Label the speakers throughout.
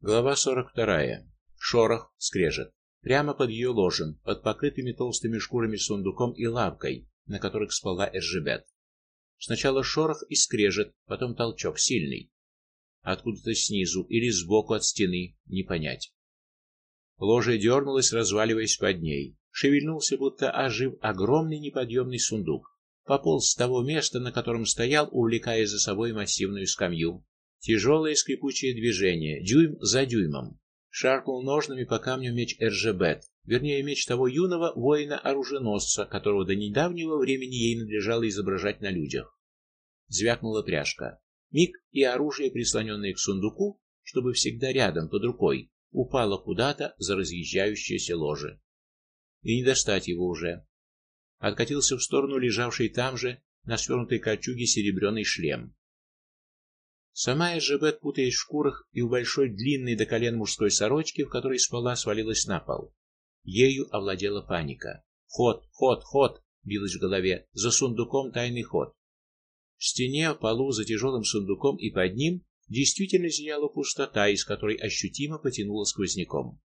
Speaker 1: Глава 42. Шорох, скрежет. Прямо под ее ложем, под покрытыми толстыми шкурами сундуком и лавкой, на которых спала Эржебет. Сначала шорох и скрежет, потом толчок сильный. Откуда-то снизу или сбоку от стены, не понять. Ложе дернулось, разваливаясь под ней. Шевельнулся, будто ожив огромный неподъемный сундук. Пополз с того места, на котором стоял, увлекая за собой массивную скамью. Тяжелое скрипучее движение, дюйм за дюймом. Шаркнул ножными по камню меч Эржебет, вернее меч того юного воина-оруженосца, которого до недавнего времени ей надлежало изображать на людях. Звякнула пряжка. Миг и оружие, прислоненное к сундуку, чтобы всегда рядом под рукой, упало куда-то за разъезжающееся ложе. И не достать его уже. Откатился в сторону лежавший там же на свернутой кольчуге серебряный шлем. Сама Эжебет, путаясь в шкурах и в большой длинной до колен мужской сорочке, в которой спала, свалилась на пол. Ею овладела паника. Ход, ход, ход, билось в голове. За сундуком тайный ход. В стене, в полу, за тяжелым сундуком и под ним действительно зияла пустота, из которой ощутимо потянуло сквозняком.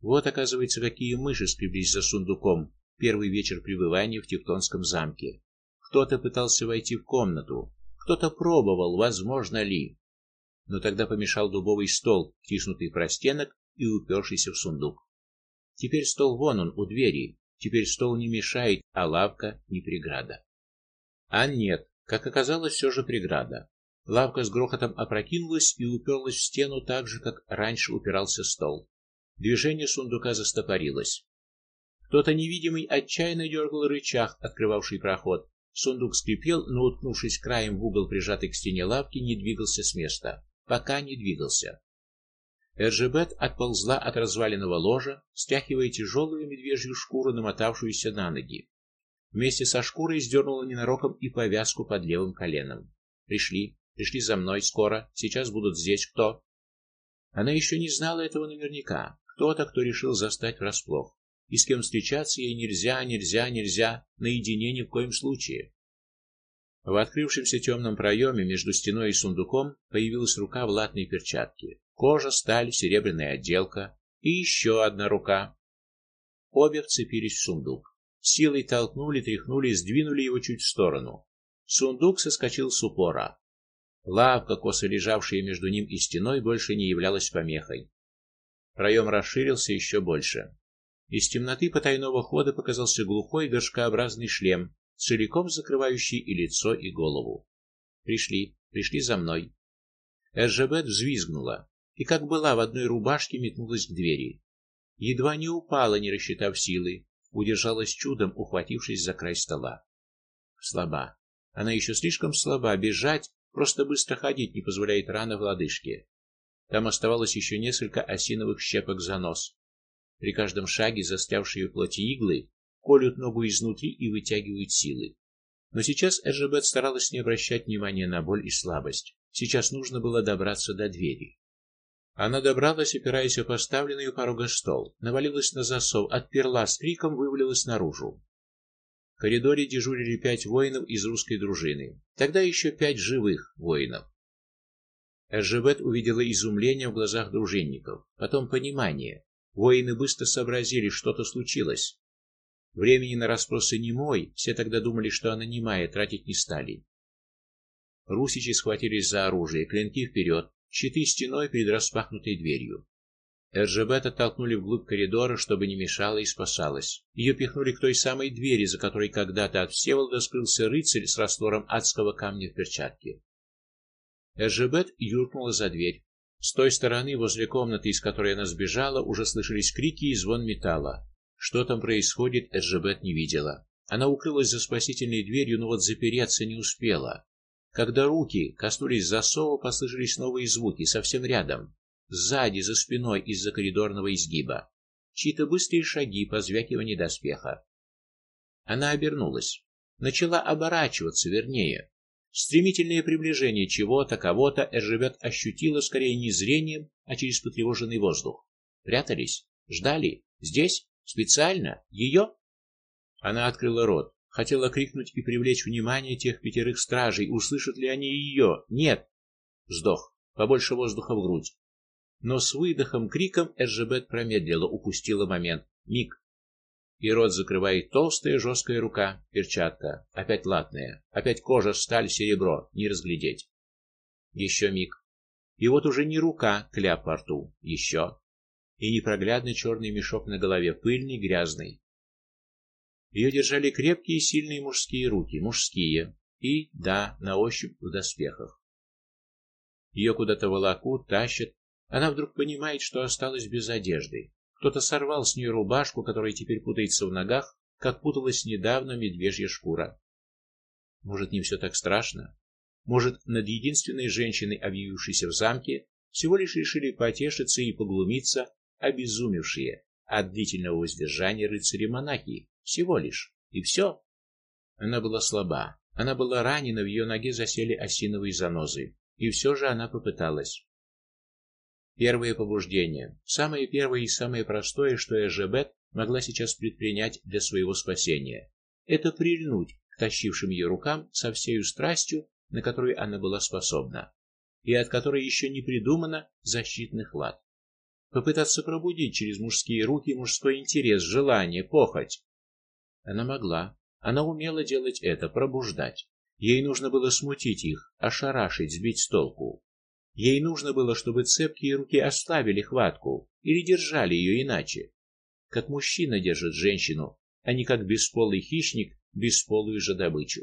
Speaker 1: Вот, оказывается, какие мыши скреблись за сундуком первый вечер пребывания в Тевтонском замке. Кто-то пытался войти в комнату, кто-то пробовал, возможно ли. Но тогда помешал дубовый стол, втиснутый в простенок и упершийся в сундук. Теперь стол вон он у двери. Теперь стол не мешает, а лавка не преграда. А нет, как оказалось, все же преграда. Лавка с грохотом опрокинулась и уперлась в стену так же, как раньше упирался стол. Движение сундука застопорилось. Кто-то невидимый отчаянно дергал рычаг, открывавший проход. Сундук скрипел, но уткнувшись краем в угол прижатой к стене лавки, не двигался с места, пока не двигался. Эржебет отползла от разваленного ложа, стряхивая тяжелую медвежью шкуру, намотавшуюся на ноги. Вместе со шкурой сдернула ненароком и повязку под левым коленом. Пришли, пришли за мной скоро. Сейчас будут здесь кто? Она еще не знала этого наверняка. Кто-то, кто решил застать врасплох и с кем встречаться ей нельзя, нельзя, нельзя, наедине ни в коем случае. В открывшемся темном проеме между стеной и сундуком появилась рука в латной перчатке. Кожа, сталь, серебряная отделка и еще одна рука. Обе вцепились в сундук. Силой толкнули, тряхнули, сдвинули его чуть в сторону. Сундук соскочил с упора. Лавка, косо лежавшая между ним и стеной, больше не являлась помехой. Проем расширился еще больше. Из темноты потайного хода показался глухой горшкообразный шлем, целиком закрывающий и лицо, и голову. Пришли, пришли за мной. Эржебет взвизгнула и, как была в одной рубашке, метнулась к двери. Едва не упала, не рассчитав силы, удержалась чудом, ухватившись за край стола. Слаба. Она еще слишком слаба, бежать, просто быстро ходить не позволяет рана в лодыжке. Там оставалось еще несколько осиновых щепок за нос. При каждом шаге застрявшие в плоти иглы колют ногу изнутри и вытягивают силы. Но сейчас Эжебет старалась не обращать внимания на боль и слабость. Сейчас нужно было добраться до двери. Она добралась, опираясь о поставленный у порога стол, навалилась на засов, отперла с криком, вывалилась наружу. В коридоре дежурили пять воинов из русской дружины. Тогда еще пять живых воинов. Эжебет увидела изумление в глазах дружинников, потом понимание. Воины быстро сообразили, что-то случилось. Времени на расспросы не мой, все тогда думали, что она немая, тратить не стали. Русичи схватились за оружие, клинки вперед, щиты стеной перед распахнутой дверью. Эржебет оттолкнули вглубь коридора, чтобы не мешала и спасалась. Ее пихнули к той самой двери, за которой когда-то от Всеволода скрылся рыцарь с раствором адского камня в перчатке. Эржебет юркнула за дверь. С той стороны, возле комнаты, из которой она сбежала, уже слышались крики и звон металла. Что там происходит, Эржебет не видела. Она укрылась за спасительной дверью, но вот запереться не успела. Когда руки коснулись засова, послышались новые звуки совсем рядом, сзади, за спиной из-за коридорного изгиба. Чьи-то быстрые шаги, позвякивание доспеха. Она обернулась, начала оборачиваться, вернее, Стремительное приближение чего-то, кого-то Эржебет ощутила скорее не зрением, а через потревоженный воздух. Прятались, ждали, здесь, специально, ее? Она открыла рот, хотела крикнуть и привлечь внимание тех пятерых стражей, услышат ли они ее. Нет. Вздох, побольше воздуха в грудь. но с выдохом, криком Эржебет промедлила, упустила момент. Миг. И рот закрывает толстая жесткая рука, перчатка, опять латная, опять кожа, сталь, серебро, не разглядеть. Еще миг. И вот уже не рука, кляп во рту, еще. И непроглядный черный мешок на голове, пыльный, грязный. Ее держали крепкие и сильные мужские руки, мужские, и, да, на ощупь в доспехах. Ее куда-то волокут, тащат, она вдруг понимает, что осталась без одежды. Кто-то сорвал с нее рубашку, которая теперь путается в ногах, как путалась недавно медвежья шкура. Может, не все так страшно? Может, над единственной женщиной, объявившейся в замке, всего лишь решили потешиться и поглумиться обезумевшие от длительного воздержания рыцари-монахи, всего лишь, и все. Она была слаба, она была ранена, в ее ноге засели осиновые занозы, и все же она попыталась. Первое побуждение, самое первое и самое простое, что Эжебет могла сейчас предпринять для своего спасения это прильнуть к тащившим ее рукам со всей страстью, на которую она была способна, и от которой еще не придумано защитных лад. Попытаться пробудить через мужские руки мужской интерес, желание, похоть. Она могла, она умела делать это, пробуждать. Ей нужно было смутить их, ошарашить, сбить с толку. Ей нужно было, чтобы цепкие руки ослабили хватку или держали ее иначе. Как мужчина держит женщину, а не как бесполый хищник бесполую же добычу.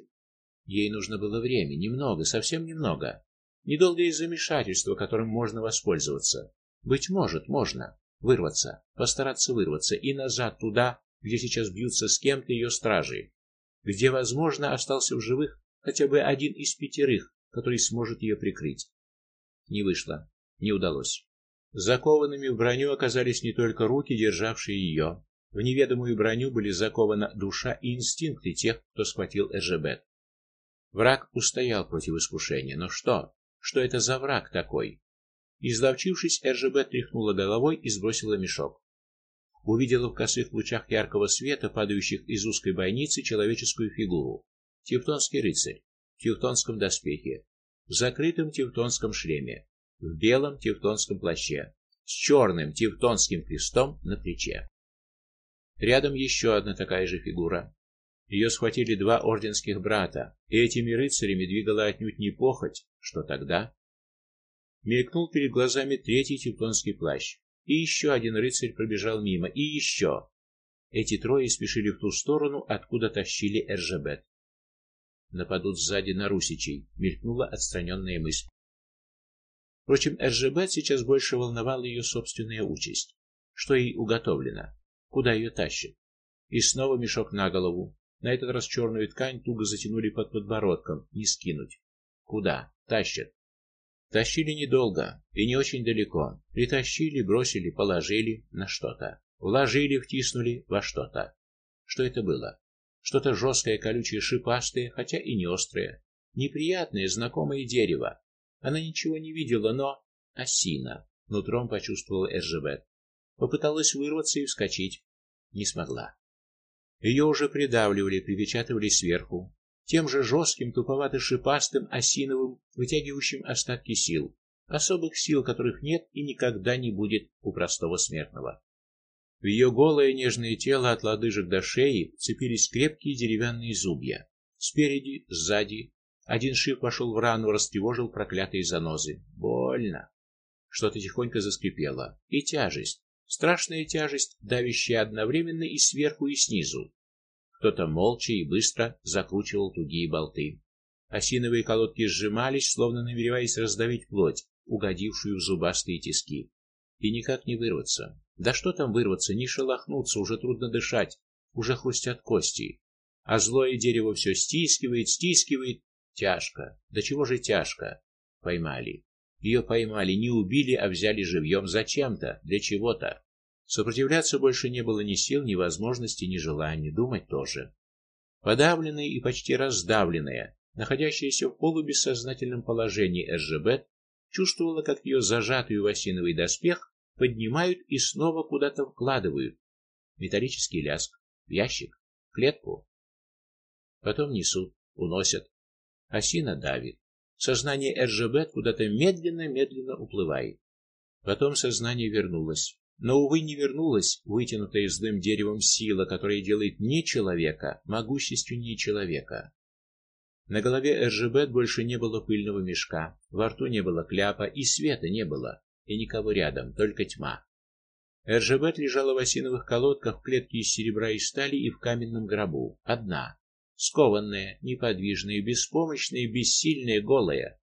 Speaker 1: Ей нужно было время, немного, совсем немного. Недолгое замешательство, которым можно воспользоваться. Быть может, можно вырваться, постараться вырваться и назад туда, где сейчас бьются с кем-то ее стражи, где, возможно, остался в живых хотя бы один из пятерых, который сможет ее прикрыть. Не вышло, не удалось. Закованными в броню оказались не только руки, державшие ее. В неведомую броню были закованы душа и инстинкты тех, кто схватил Эжебет. Враг устоял против искушения, но что? Что это за враг такой? Изловчившись, Эржебет тряхнула головой и сбросила мешок. Увидела в косых лучах яркого света, падающих из узкой бойницы, человеческую фигуру. Тевтонский рыцарь в тевтонском доспехе, в закрытом тевтонском шлеме, в белом тевтонском плаще, с черным тевтонским крестом на плече. Рядом еще одна такая же фигура. Ее схватили два орденских брата, и этими рыцарями двигала отнюдь не похоть, что тогда мелькнул перед глазами третий тевтонский плащ. И еще один рыцарь пробежал мимо, и еще. Эти трое спешили в ту сторону, откуда тащили Эржебет нападут сзади на русичей, мелькнула отстраненная мысль. Впрочем, Эржебет сейчас больше волновала ее собственная участь. Что ей уготовлено? Куда ее тащат? И снова мешок на голову. На этот раз черную ткань туго затянули под подбородком, не скинуть. Куда? Тащат. Тащили недолго и не очень далеко. Притащили, бросили, положили на что-то. Вложили, втиснули во что-то. Что это было? Что-то жесткое, колючее, шипастое, хотя и не острое, неприятное, знакомое дерево. Она ничего не видела, но осина, нутром почувствовала Эржебет. Попыталась вырваться и вскочить, не смогла. Ее уже придавливали, припечатывали сверху, тем же жестким, туповато-шипастым, осиновым, вытягивающим остатки сил, особых сил, которых нет и никогда не будет у простого смертного. В ее голое нежное тело от лодыжек до шеи цепились крепкие деревянные зубья. Спереди, сзади. Один шип вошел в рану, растревожил проклятые занозы. Больно. Что-то тихонько заскрипело. И тяжесть. Страшная тяжесть, давящая одновременно и сверху, и снизу. Кто-то молча и быстро закручивал тугие болты. Осиновые колодки сжимались, словно намереваясь раздавить плоть, угодившую в зубастые тиски. И никак не вырваться. Да что там вырваться, не шелохнуться, уже трудно дышать, уже хрустят кости. А злое дерево все стискивает, стискивает, тяжко. Да чего же тяжко? Поймали. Ее поймали, не убили, а взяли живьем зачем-то, для чего-то. Сопротивляться больше не было ни сил, ни возможности, ни желания, думать тоже. Подавленная и почти раздавленная, находящаяся в полубессознательном положении Эржебет, чувствовала, как ее зажатую в осиновый доспех поднимают и снова куда-то вкладывают. Металлический лязг, в ящик, клетку. Потом несут, уносят. Осина давит. Сознание Эржебет куда-то медленно-медленно уплывает. Потом сознание вернулось. Но, увы, не вернулась вытянутая злым деревом сила, которая делает не человека могущественнее человека. На голове Эржебет больше не было пыльного мешка, во рту не было кляпа и света не было, и никого рядом, только тьма. Эржебет лежала в осиновых колодках в клетке из серебра и стали и в каменном гробу, одна, скованная, неподвижная, беспомощная, бессильная, голая.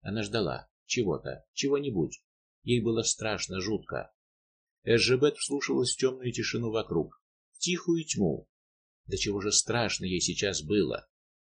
Speaker 1: Она ждала чего-то, чего-нибудь. Ей было страшно, жутко. Эржебет вслушивалась в темную тишину вокруг, в тихую тьму. Да чего же страшно ей сейчас было.